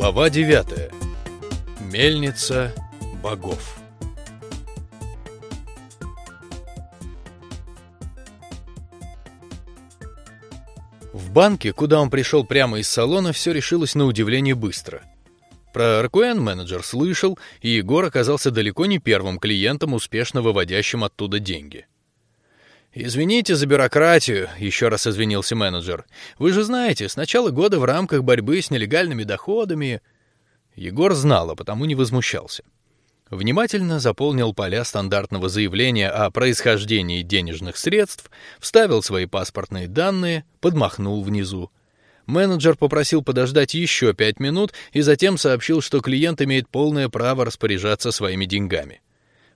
Глава 9. Мельница богов. В банке, куда он пришел прямо из салона, все решилось на удивление быстро. Про Аркуэн менеджер слышал, и Егор оказался далеко не первым клиентом, успешно выводящим оттуда деньги. Извините за бюрократию, еще раз извинился менеджер. Вы же знаете, с начала года в рамках борьбы с нелегальными доходами. Егор знал, а потому не возмущался. Внимательно заполнил поля стандартного заявления о происхождении денежных средств, вставил свои паспортные данные, подмахнул внизу. Менеджер попросил подождать еще пять минут и затем сообщил, что клиент имеет полное право распоряжаться своими деньгами.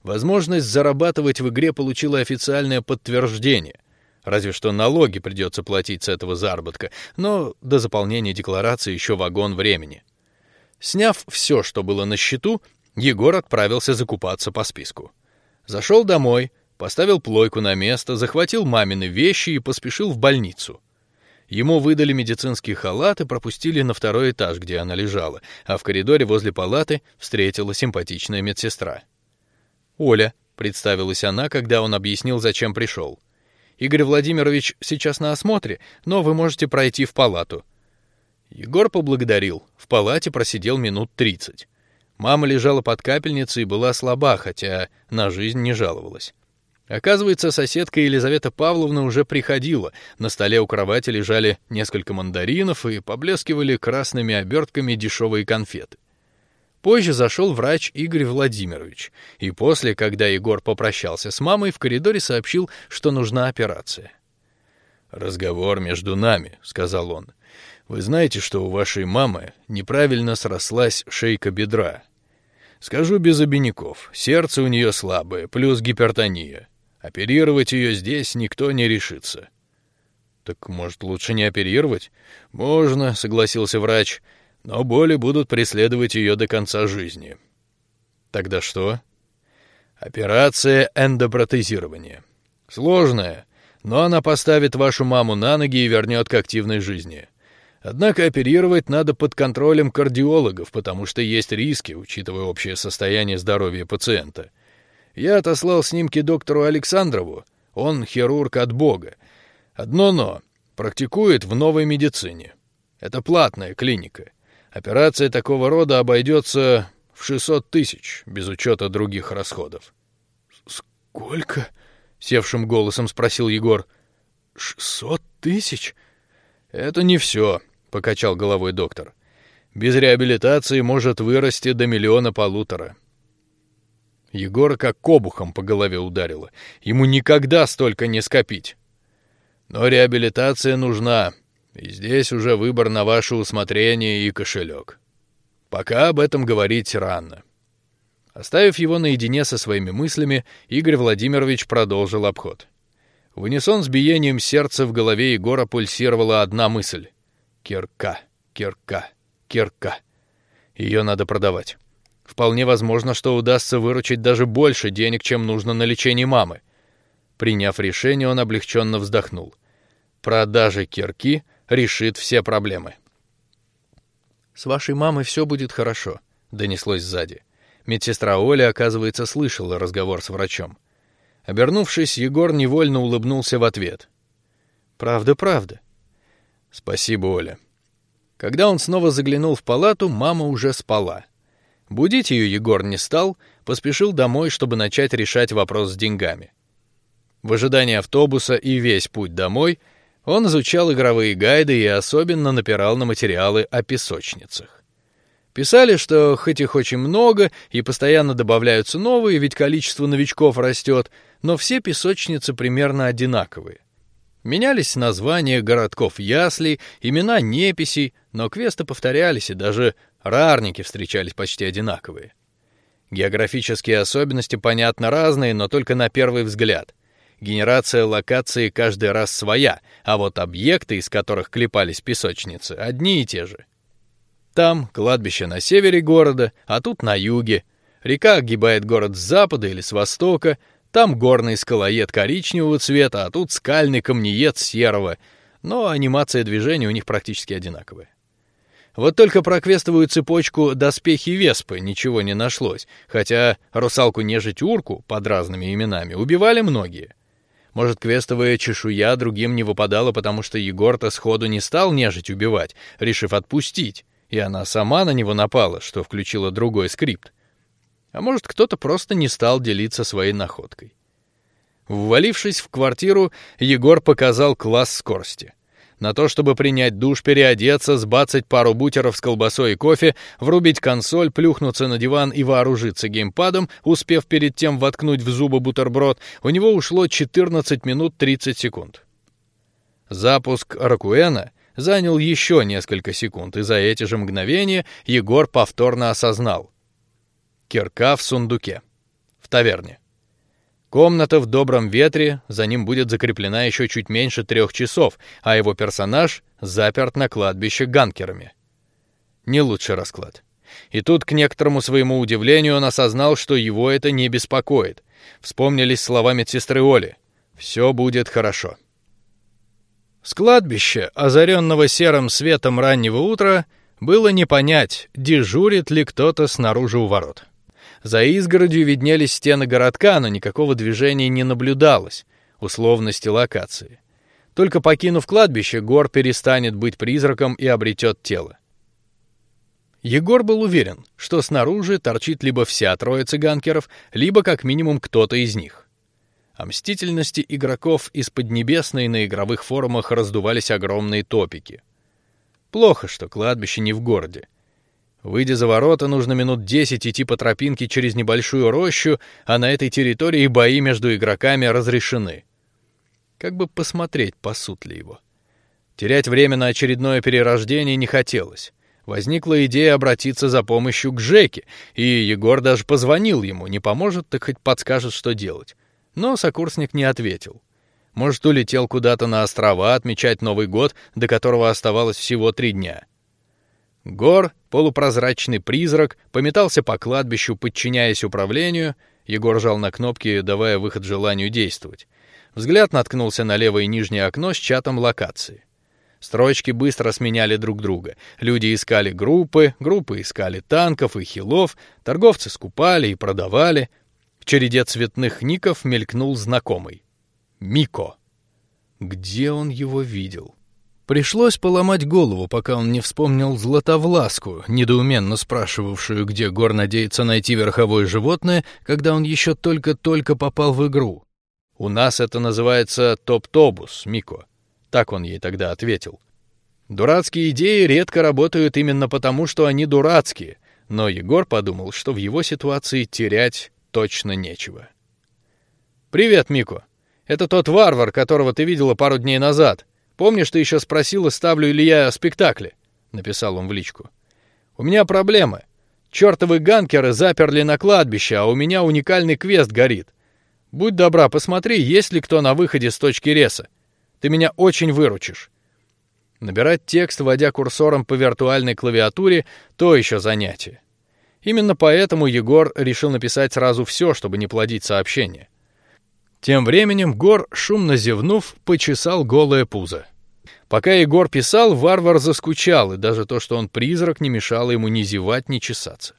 Возможность зарабатывать в игре получила официальное подтверждение. Разве что налоги придется платить с этого заработка, но до заполнения декларации еще вагон времени. Сняв все, что было на счету, Егор отправился закупаться по списку. Зашел домой, поставил плойку на место, захватил мамины вещи и поспешил в больницу. Ему выдали медицинский халат и пропустили на второй этаж, где она лежала, а в коридоре возле палаты встретила симпатичная медсестра. Оля, представилась она, когда он объяснил, зачем пришел. Игорь Владимирович сейчас на осмотре, но вы можете пройти в палату. Егор поблагодарил. В палате просидел минут тридцать. Мама лежала под капельницей и была слаба, хотя на жизнь не жаловалась. Оказывается, соседка Елизавета Павловна уже приходила. На столе у кровати лежали несколько мандаринов и поблескивали красными обертками дешевые конфеты. Позже зашел врач Игорь Владимирович, и после, когда Егор попрощался с мамой, в коридоре сообщил, что нужна операция. Разговор между нами, сказал он. Вы знаете, что у вашей мамы неправильно срослась шейка бедра. Скажу без обиняков, сердце у нее слабое, плюс гипертония. Оперировать ее здесь никто не решится. Так может лучше не оперировать? Можно, согласился врач но боли будут преследовать ее до конца жизни. Тогда что? Операция эндопротезирования. Сложная, но она поставит вашу маму на ноги и вернет к активной жизни. Однако оперировать надо под контролем кардиологов, потому что есть риски, учитывая общее состояние здоровья пациента. Я отослал снимки доктору Александрову. Он хирург от бога. Одно но практикует в новой медицине. Это платная клиника. Операция такого рода обойдется в 600 тысяч, без учета других расходов. Сколько? севшим голосом спросил Егор. Шестьсот тысяч? Это не все, покачал головой доктор. Без реабилитации может вырасти до миллиона полутора. Егора как кобухом по голове ударило. Ему никогда столько не скопить. Но реабилитация нужна, и здесь уже выбор на ваше усмотрение и кошелек. Пока об этом говорить рано. Оставив его наедине со своими мыслями, Игорь Владимирович продолжил обход. В унисон с биением сердца в голове Егора пульсировала одна мысль: кирка, кирка, кирка. Ее надо продавать. Вполне возможно, что удастся выручить даже больше денег, чем нужно на лечение мамы. Приняв решение, он облегченно вздохнул. Продажа кирки решит все проблемы. С вашей мамой все будет хорошо, донеслось сзади. Медсестра Оля, оказывается, слышала разговор с врачом. Обернувшись, Егор невольно улыбнулся в ответ. Правда, правда. Спасибо, Оля. Когда он снова заглянул в палату, мама уже спала. Будить ее Егор не стал, поспешил домой, чтобы начать решать вопрос с деньгами. В ожидании автобуса и весь путь домой он изучал игровые гайды и особенно напирал на материалы о песочницах. Писали, что хоть их очень много и постоянно добавляются новые, ведь количество новичков растет, но все песочницы примерно одинаковые. Менялись названия городков ясли, имена неписей, но квесты повторялись и даже рарники встречались почти одинаковые. Географические особенности понятно разные, но только на первый взгляд. Генерация локации каждый раз своя, а вот объекты, из которых клепались песочницы, одни и те же. Там кладбище на севере города, а тут на юге. Река огибает город с запада или с востока. Там горный скалоед коричневого цвета, а тут скальный камнеед серого. Но анимация движения у них практически одинаковая. Вот только про квестовую цепочку доспехи Веспы ничего не нашлось, хотя русалку нежить урку под разными именами убивали многие. Может, квестовая чешуя другим не выпадала, потому что Егор-то сходу не стал нежить убивать, решив отпустить, и она сама на него напала, что включило другой скрипт. А может, кто-то просто не стал делиться своей находкой. Ввалившись в квартиру, Егор показал класс скорости. На то, чтобы принять душ, переодеться, сбацать пару бутеров с колбасой и кофе, врубить консоль, плюхнуться на диван и вооружиться геймпадом, успев перед тем воткнуть в зубы бутерброд, у него ушло 14 минут 30 секунд. Запуск Ракуэна занял еще несколько секунд, и за эти же мгновения Егор повторно осознал: кирка в сундуке в таверне. Комната в добром ветре, за ним будет закреплена еще чуть меньше трех часов, а его персонаж заперт на кладбище ганкерами. Не лучший расклад. И тут, к некоторому своему удивлению, он осознал, что его это не беспокоит. Вспомнились слова медсестры Оли: "Все будет хорошо". С кладбища, озаренного серым светом раннего утра, было не понять, дежурит ли кто-то снаружи у ворот. За изгородью виднелись стены городка, но никакого движения не наблюдалось. Условности локации. Только покинув кладбище, Гор перестанет быть призраком и обретет тело. Егор был уверен, что снаружи торчит либо вся троица ганкеров, либо как минимум кто-то из них. О мстительности игроков из Поднебесной на игровых форумах раздувались огромные топики. Плохо, что кладбище не в городе. Выйдя за ворота, нужно минут десять идти по тропинке через небольшую рощу, а на этой территории бои между игроками разрешены. Как бы посмотреть, пасут ли его. Терять время на очередное перерождение не хотелось. Возникла идея обратиться за помощью к Жеке, и Егор даже позвонил ему. Не поможет, так хоть подскажет, что делать. Но сокурсник не ответил. Может, улетел куда-то на острова отмечать Новый год, до которого оставалось всего три дня. Гор, полупрозрачный призрак, пометался по кладбищу, подчиняясь управлению. Егор жал на кнопки, давая выход желанию действовать. Взгляд наткнулся на левое нижнее окно с чатом локации. Строчки быстро сменяли друг друга. Люди искали группы, группы искали танков и хилов, торговцы скупали и продавали. В череде цветных ников мелькнул знакомый Мико. Где он его видел? Пришлось поломать голову, пока он не вспомнил Златовласку, недоуменно спрашивавшую, где Гор надеется найти верховое животное, когда он еще только-только попал в игру. У нас это называется топ-тобус, Мико. Так он ей тогда ответил. Дурацкие идеи редко работают именно потому, что они дурацкие. Но Егор подумал, что в его ситуации терять точно нечего. Привет, Мико. Это тот варвар, которого ты видела пару дней назад. Помнишь, ты еще спросила, ставлю ли я спектакли? Написал он в личку. У меня проблемы. Чертовы ганкеры заперли на кладбище, а у меня уникальный квест горит. Будь добра, посмотри, есть ли кто на выходе с точки реса. Ты меня очень выручишь. Набирать текст, вводя курсором по виртуальной клавиатуре, то еще занятие. Именно поэтому Егор решил написать сразу все, чтобы не плодить сообщения. Тем временем Гор, шумно зевнув, почесал голое пузо. Пока Егор писал, варвар заскучал, и даже то, что он призрак, не мешало ему ни зевать, ни чесаться.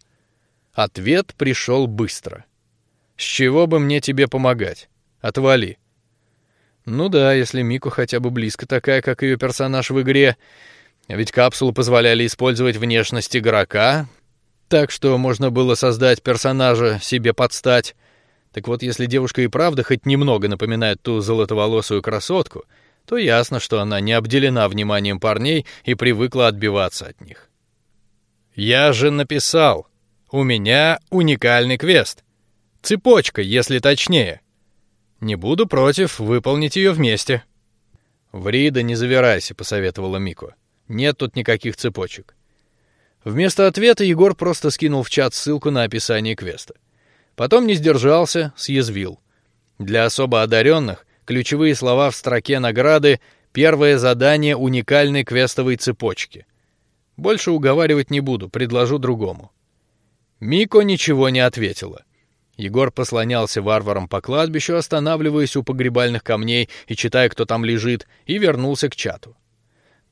Ответ пришел быстро. С чего бы мне тебе помогать? Отвали. Ну да, если Мику хотя бы близко такая, как ее персонаж в игре, ведь капсулы позволяли использовать внешность игрока, так что можно было создать персонажа себе под стать. Так вот, если девушка и правда хоть немного напоминает ту золотоволосую красотку, то ясно, что она не обделена вниманием парней и привыкла отбиваться от них. Я же написал, у меня уникальный квест, цепочка, если точнее. Не буду против выполнить ее вместе. Ври да не завирайся, посоветовала Мико. Нет тут никаких цепочек. Вместо ответа Егор просто скинул в чат ссылку на описание квеста. Потом не сдержался, съязвил. Для особо одаренных ключевые слова в строке награды первое задание уникальной квестовой цепочки. Больше уговаривать не буду, предложу другому. Мико ничего не ответила. Егор послонялся варваром по кладбищу, останавливаясь у погребальных камней и читая, кто там лежит, и вернулся к чату.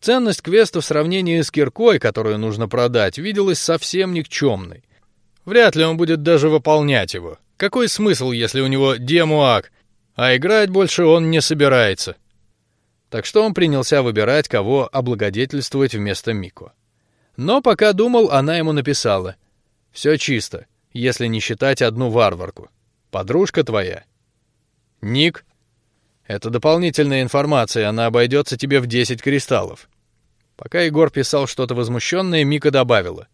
Ценность квеста в сравнении с киркой, которую нужно продать, виделась совсем никчемной. Вряд ли он будет даже выполнять его. Какой смысл, если у него демуак, а играть больше он не собирается? Так что он принялся выбирать, кого облагодетельствовать вместо Мико. Но пока думал, она ему написала: "Все чисто, если не считать одну варварку. Подружка твоя. Ник. Это дополнительная информация, она обойдется тебе в 10 кристаллов. Пока Егор писал что-то возмущенное, Мика добавила: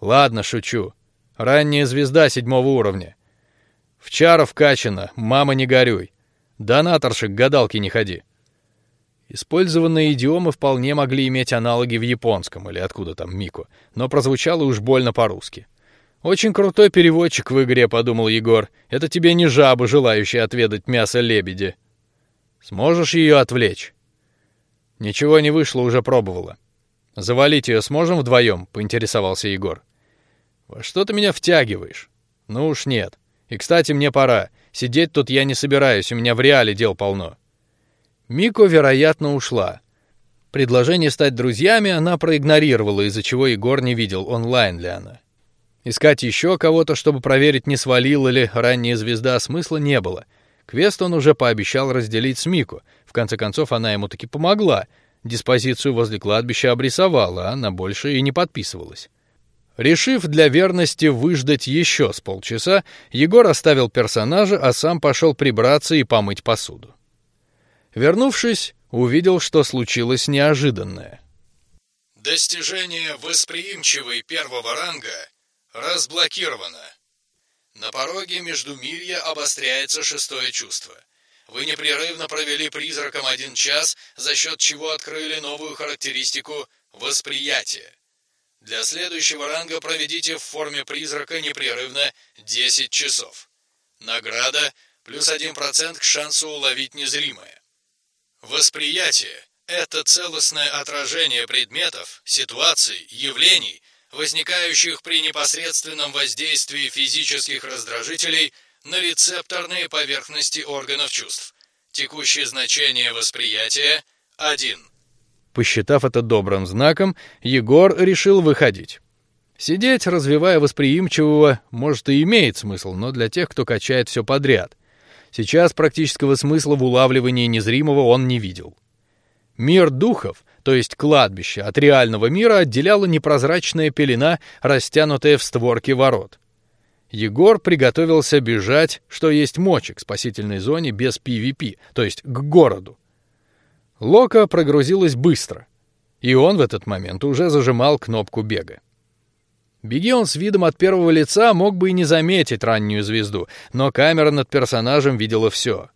"Ладно, шучу. Ранняя звезда седьмого уровня. В чаров вкачана, мама не горюй. Донаторши к гадалке не ходи". Использованные идиомы вполне могли иметь аналоги в японском или откуда там Мико, но прозвучало уж больно по-русски. Очень крутой переводчик в игре, подумал Егор. Это тебе не жаба, желающая отведать мясо лебеди. Сможешь ее отвлечь? Ничего не вышло, уже пробовала. Завалить ее сможем вдвоем? Поинтересовался Егор. Во что ты меня втягиваешь? Ну уж нет. И кстати, мне пора. Сидеть тут я не собираюсь, у меня в реале дел полно. Мико, вероятно, ушла. Предложение стать друзьями она проигнорировала, из-за чего Егор не видел онлайн ли она. Искать еще кого-то, чтобы проверить, не свалила ли ранняя звезда, смысла не было. Квест он уже пообещал разделить с Мико. В конце концов, она ему таки помогла. Диспозицию возле кладбища обрисовала, а на больше и не подписывалась. Решив для верности выждать еще с полчаса, Егор оставил персонажа, а сам пошел прибраться и помыть посуду. Вернувшись, увидел, что случилось неожиданное. Достижение восприимчивый первого ранга разблокировано. На пороге Междумирья обостряется шестое чувство. Вы непрерывно провели призраком один час, за счет чего открыли новую характеристику восприятия. Для следующего ранга проведите в форме призрака непрерывно 10 часов. Награда плюс 1% к шансу уловить незримое. Восприятие – это целостное отражение предметов, ситуаций, явлений, возникающих при непосредственном воздействии физических раздражителей на рецепторные поверхности органов чувств. Текущее значение восприятия – 1. Посчитав это добрым знаком, Егор решил выходить. Сидеть, развивая восприимчивого, может и имеет смысл, но для тех, кто качает все подряд. Сейчас практического смысла в улавливании незримого он не видел. Мир духов, то есть кладбище, от реального мира отделяла непрозрачная пелена, растянутая в створке ворот. Егор приготовился бежать, что есть мочи, к спасительной зоне без PvP, то есть к городу. Лока прогрузилась быстро, и он в этот момент уже зажимал кнопку бега. Беги он с видом от первого лица, мог бы и не заметить раннюю звезду, но камера над персонажем видела все.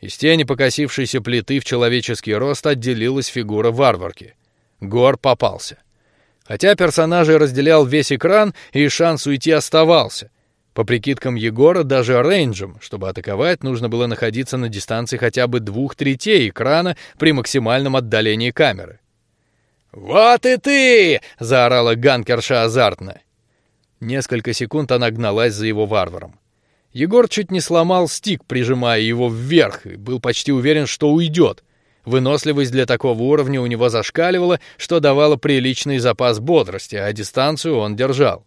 Из тени покосившейся плиты в человеческий рост отделилась фигура варварки. Гор попался. Хотя персонажей разделял весь экран, и шанс уйти оставался. По прикидкам Егора, даже рейнджем, чтобы атаковать, нужно было находиться на дистанции хотя бы двух третей экрана при максимальном отдалении камеры. Вот и ты! заорала ганкерша азартно. Несколько секунд она гналась за его варваром. Егор чуть не сломал стик, прижимая его вверх, и был почти уверен, что уйдет. Выносливость для такого уровня у него зашкаливала, что давало приличный запас бодрости, а дистанцию он держал.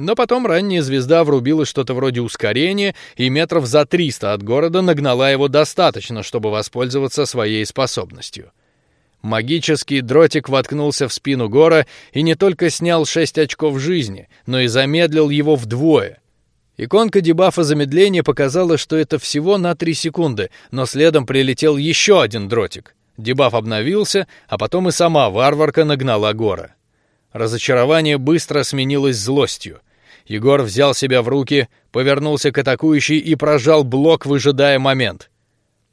Но потом ранняя звезда врубила что-то вроде ускорения, и метров за триста от города нагнала его достаточно, чтобы воспользоваться своей способностью. Магический дротик воткнулся в спину Гора и не только снял шесть очков жизни, но и замедлил его вдвое. Иконка дебафа замедления показала, что это всего на три секунды, но следом прилетел еще один дротик. Дебаф обновился, а потом и сама варварка нагнала Гора. Разочарование быстро сменилось злостью. Егор взял себя в руки, повернулся к атакующей и прожал блок, выжидая момент.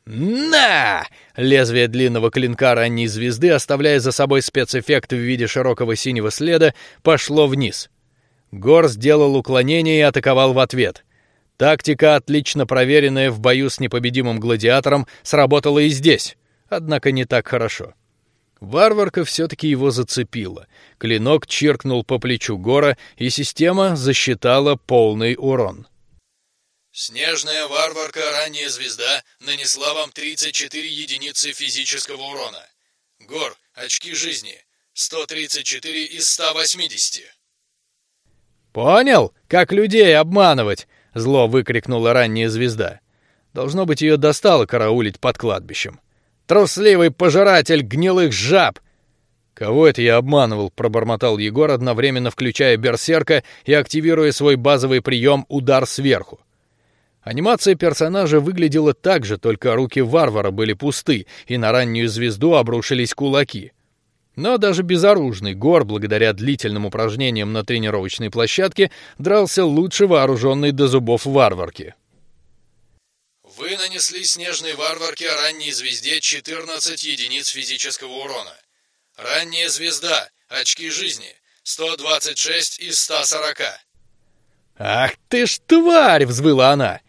На! Лезвие длинного клинка ранней звезды, оставляя за собой спецэффект в виде широкого синего следа, пошло вниз. Гор сделал уклонение и атаковал в ответ. Тактика, отлично проверенная в бою с непобедимым гладиатором, сработала и здесь, однако не так хорошо. Варварка все-таки его зацепила. Клинок чиркнул по плечу Гора, и система засчитала полный урон. Снежная варварка ранняя звезда нанесла вам 34 единицы физического урона. Гор, Очки жизни 134 из 180. Понял, как людей обманывать? Зло выкрикнула ранняя звезда. Должно быть, ее достало караулить под кладбищем. Трусливый пожиратель гнилых жаб! Кого это я обманывал? пробормотал Егор, одновременно включая берсерка и активируя свой базовый прием удар сверху. Анимация персонажа выглядела так же, только руки варвара были пусты, и на раннюю звезду обрушились кулаки. Но даже безоружный Гор, благодаря длительным упражнениям на тренировочной площадке, дрался лучше вооруженной до зубов варварки. Вы нанесли снежной варварке ранней звезде 14 единиц физического урона. Ранняя звезда, очки жизни, 126 из 140. Ах ты ж тварь! взвыла она.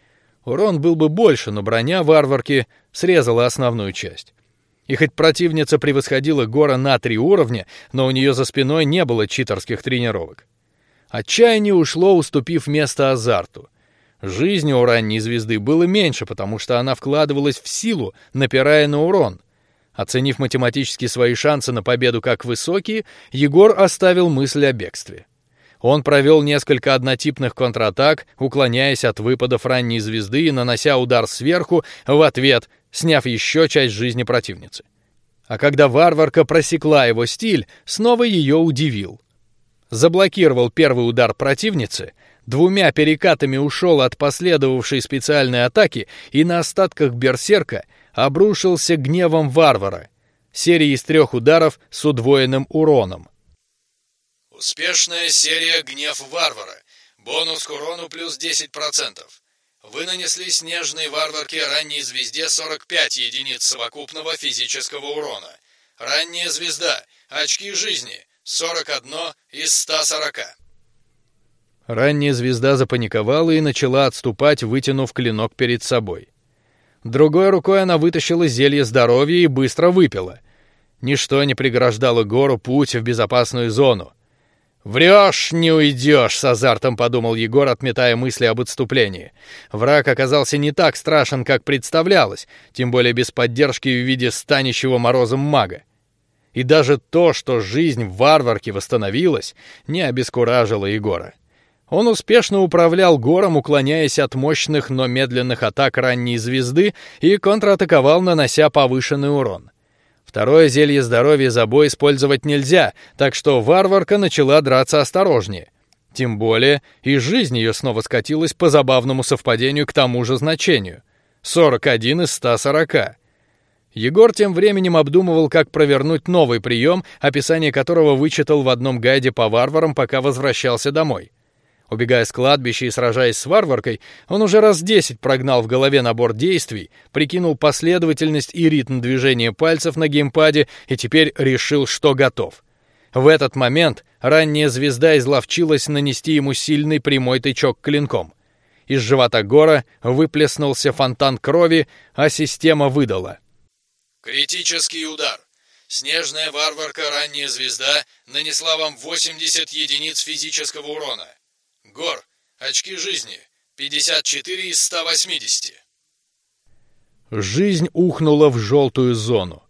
Урон был бы больше, но броня варварки срезала основную часть. И хоть противница превосходила Гора на три уровня, но у нее за спиной не было читерских тренировок. Отчаяние ушло, уступив место азарту. Жизни у ранней звезды было меньше, потому что она вкладывалась в силу, напирая на урон. Оценив математически свои шансы на победу как высокие, Егор оставил мысль о бегстве. Он провел несколько однотипных контратак, уклоняясь от выпадов ранней звезды и нанося удар сверху в ответ, сняв еще часть жизни противницы. А когда варварка просекла его стиль, снова ее удивил. Заблокировал первый удар противницы, двумя перекатами ушел от последовавшей специальной атаки и на остатках берсерка обрушился гневом варвара, серия из трех ударов с удвоенным уроном. Успешная серия «Гнев варвара». Бонус к урону плюс 10%. Вы нанесли снежной варварке ранней звезде 45 единиц совокупного физического урона. Ранняя звезда. Очки жизни. 41 из 140. Ранняя звезда запаниковала и начала отступать, вытянув клинок перед собой. Другой рукой она вытащила зелье здоровья и быстро выпила. Ничто не преграждало гору путь в безопасную зону. Врешь, не уйдешь, с азартом подумал Егор, отметая мысли об отступлении. Враг оказался не так страшен, как представлялось, тем более без поддержки в виде станущего морозом мага. И даже то, что жизнь в варварке восстановилась, не обескуражило Егора. Он успешно управлял гором, уклоняясь от мощных, но медленных атак ранней звезды и контратаковал, нанося повышенный урон. Второе зелье здоровья за бой использовать нельзя, так что варварка начала драться осторожнее. Тем более и жизнь ее снова скатилась по забавному совпадению к тому же значению. 41 из 140. Егор тем временем обдумывал, как провернуть новый прием, описание которого вычитал в одном гайде по варварам, пока возвращался домой. Убегая с кладбища и сражаясь с варваркой, он уже раз десять прогнал в голове набор действий, прикинул последовательность и ритм движения пальцев на геймпаде и теперь решил, что готов. В этот момент ранняя звезда изловчилась нанести ему сильный прямой тычок клинком. Из живота Гора выплеснулся фонтан крови, а система выдала. Критический удар. Снежная варварка ранняя звезда нанесла вам 80 единиц физического урона. Гор, очки жизни. 54 из 180. Жизнь ухнула в желтую зону.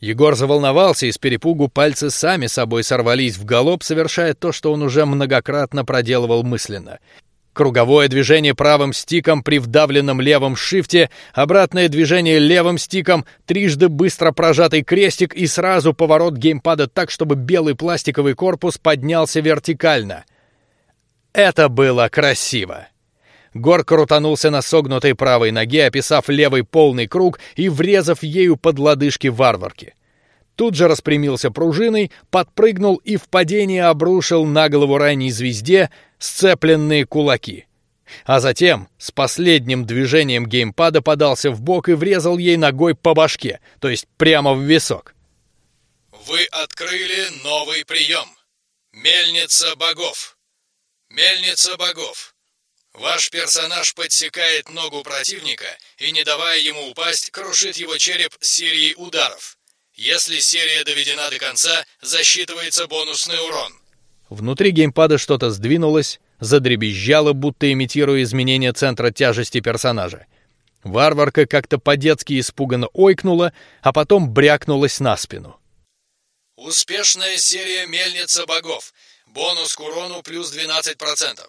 Егор заволновался, и с перепугу пальцы сами собой сорвались в галоп, совершая то, что он уже многократно проделывал мысленно. Круговое движение правым стиком при вдавленном левом шифте, обратное движение левым стиком, трижды быстро прожатый крестик и сразу поворот геймпада так, чтобы белый пластиковый корпус поднялся вертикально. Это было красиво. Гор крутанулся на согнутой правой ноге, описав левый полный круг и врезав ею под лодыжки варварки. Тут же распрямился пружиной, подпрыгнул и в падении обрушил на голову ранней звезде сцепленные кулаки. А затем с последним движением геймпада подался в бок и врезал ей ногой по башке, то есть прямо в висок. Вы открыли новый прием. Мельница богов. Мельница богов. Ваш персонаж подсекает ногу противника и, не давая ему упасть, крушит его череп серией ударов. Если серия доведена до конца, засчитывается бонусный урон. Внутри геймпада что-то сдвинулось, задребезжало, будто имитируя изменение центра тяжести персонажа. Варварка как-то по-детски испуганно ойкнула, а потом брякнулась на спину. Успешная серия «Мельница богов». Бонус к урону плюс 12%.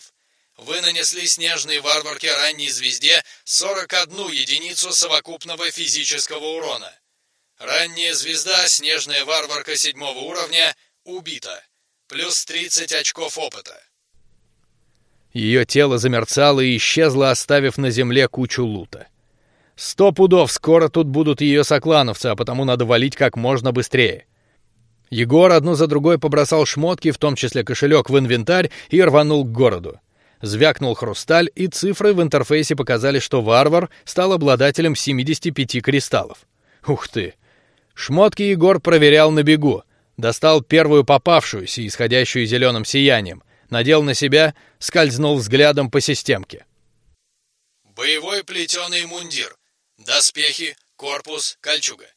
Вы нанесли снежной варварке ранней звезде 41 единицу совокупного физического урона. Ранняя звезда, снежная варварка седьмого уровня, убита. Плюс 30 очков опыта. Ее тело замерцало и исчезло, оставив на земле кучу лута. Сто пудов, скоро тут будут ее соклановцы, а потому надо валить как можно быстрее. Егор одну за другой побросал шмотки, в том числе кошелек, в инвентарь и рванул к городу. Звякнул хрусталь, и цифры в интерфейсе показали, что варвар стал обладателем 75 кристаллов. Ух ты! Шмотки Егор проверял на бегу. Достал первую попавшуюся, исходящую зеленым сиянием, надел на себя, скользнул взглядом по системке. Боевой плетеный мундир. Доспехи, корпус, кольчуга.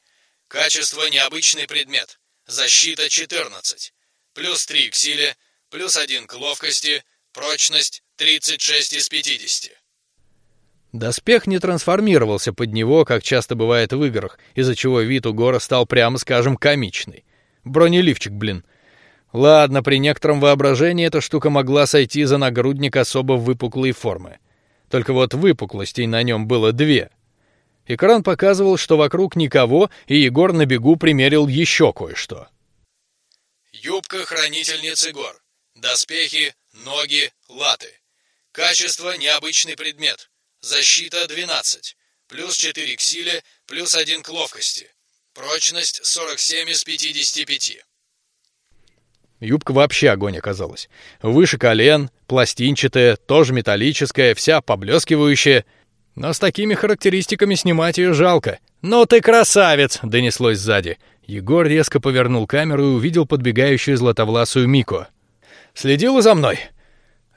Качество необычный предмет. Защита 14. Плюс 3 к силе, плюс 1 к ловкости, прочность 36 из 50. Доспех не трансформировался под него, как часто бывает в играх, из-за чего вид у Гора стал, прямо скажем, комичный. Бронеливчик, блин. Ладно, при некотором воображении эта штука могла сойти за нагрудник особо выпуклой формы. Только вот выпуклостей на нем было две. Экран показывал, что вокруг никого, и Егор на бегу примерил еще кое-что. Юбка хранительницы гор. Доспехи, ноги, латы. Качество необычный предмет. Защита 12. Плюс 4 к силе, плюс 1 к ловкости. Прочность 47 из 55. Юбка вообще огонь оказалась. Выше колен, пластинчатая, тоже металлическая, вся поблескивающая. Но с такими характеристиками снимать ее жалко. «Ну ты красавец!» — донеслось сзади. Егор резко повернул камеру и увидел подбегающую златовласую Мико. «Следила за мной?»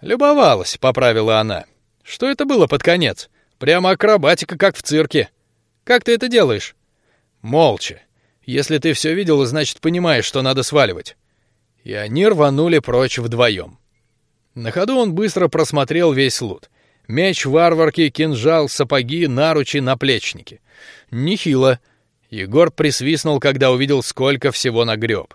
«Любовалась», — поправила она. Что это было под конец? Прямо акробатика, как в цирке. Как ты это делаешь? Молча. Если ты все видел, значит понимаешь, что надо сваливать. И они рванули прочь вдвоем. На ходу он быстро просмотрел весь лут: меч варварки, кинжал, сапоги, наручи, наплечники. Нехило. Егор присвистнул, когда увидел, сколько всего нагреб.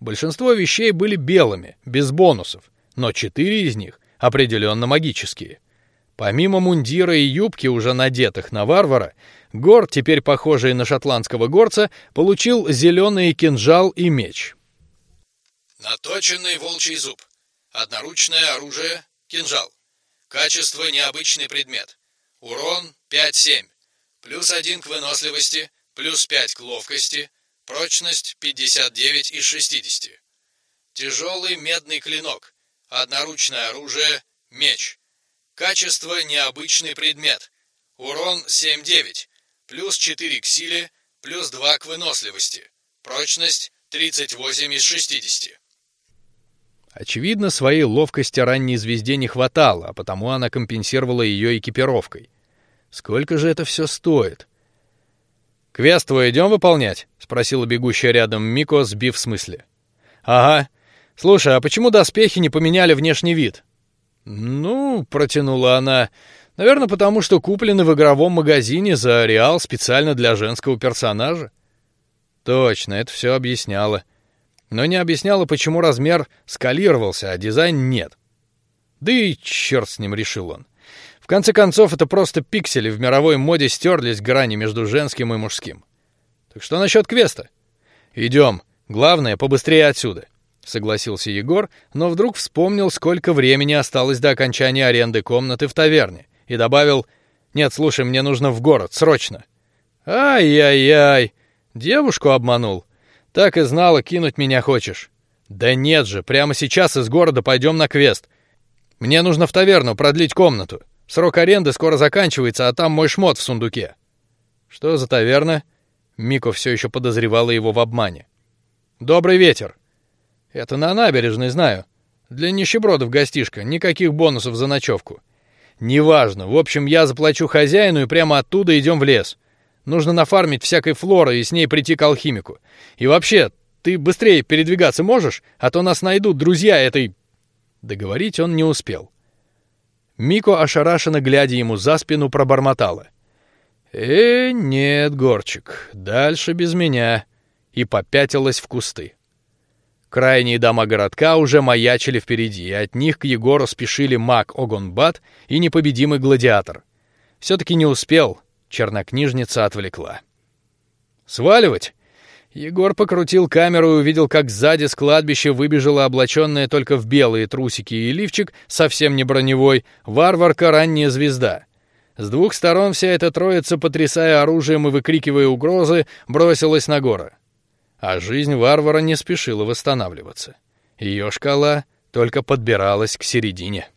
Большинство вещей были белыми, без бонусов, но четыре из них определенно магические. Помимо мундира и юбки, уже надетых на варвара, Гор, теперь похожий на шотландского горца, получил зеленый кинжал и меч. Наточенный волчий зуб. Одноручное оружие. Кинжал. Качество необычный предмет. Урон 5-7. Плюс 1 к выносливости, плюс 5 к ловкости, прочность 59 из 60. Тяжелый медный клинок. Одноручное оружие. Меч. Качество необычный предмет. Урон 7-9. Плюс 4 к силе, плюс 2 к выносливости. Прочность 38 из 60. Очевидно, своей ловкости ранней звезде не хватало, а потому она компенсировала ее экипировкой. Сколько же это все стоит? Квест твой идем выполнять? спросила бегущая рядом Мико, сбив с мысли. Ага. Слушай, а почему доспехи не поменяли внешний вид? Ну, протянула она. Наверное, потому что куплены в игровом магазине за реал специально для женского персонажа. Точно, это все объясняло. Но не объясняло, почему размер скалировался, а дизайн нет. Да и черт с ним, решил он. В конце концов, это просто пиксели в мировой моде стерлись грани между женским и мужским. Так что насчет квеста? Идем. Главное, побыстрее отсюда согласился Егор, но вдруг вспомнил, сколько времени осталось до окончания аренды комнаты в таверне, и добавил: "Нет, слушай, мне нужно в город срочно". Ай-яй-яй, девушку обманул. Так и знала, кинуть меня хочешь. Да нет же, прямо сейчас из города пойдем на квест. Мне нужно в таверну продлить комнату. Срок аренды скоро заканчивается, а там мой шмот в сундуке. Что за таверна? Мико все еще подозревала его в обмане. Добрый ветер. Это на набережной знаю. Для нищебродов гостишка, никаких бонусов за ночевку. Неважно. В общем, я заплачу хозяину и прямо оттуда идем в лес. Нужно нафармить всякой флоры и с ней прийти к алхимику. И вообще, ты быстрее передвигаться можешь, а то нас найдут друзья этой. Договорить он не успел. Мико ошарашенно глядя ему за спину пробормотала: "Э, нет, горчик, дальше без меня", и попятилась в кусты. Крайние дома городка уже маячили впереди, и от них к Егору спешили маг Огонбат и непобедимый гладиатор. Все-таки не успел, чернокнижница отвлекла. Сваливать. Егор покрутил камеру и увидел, как сзади с кладбища выбежала облаченная только в белые трусики и лифчик, совсем не броневой, варварка ранняя звезда. С двух сторон вся эта троица, потрясая оружием и выкрикивая угрозы, бросилась на гора. А жизнь варвара не спешила восстанавливаться. Ее шкала только подбиралась к середине.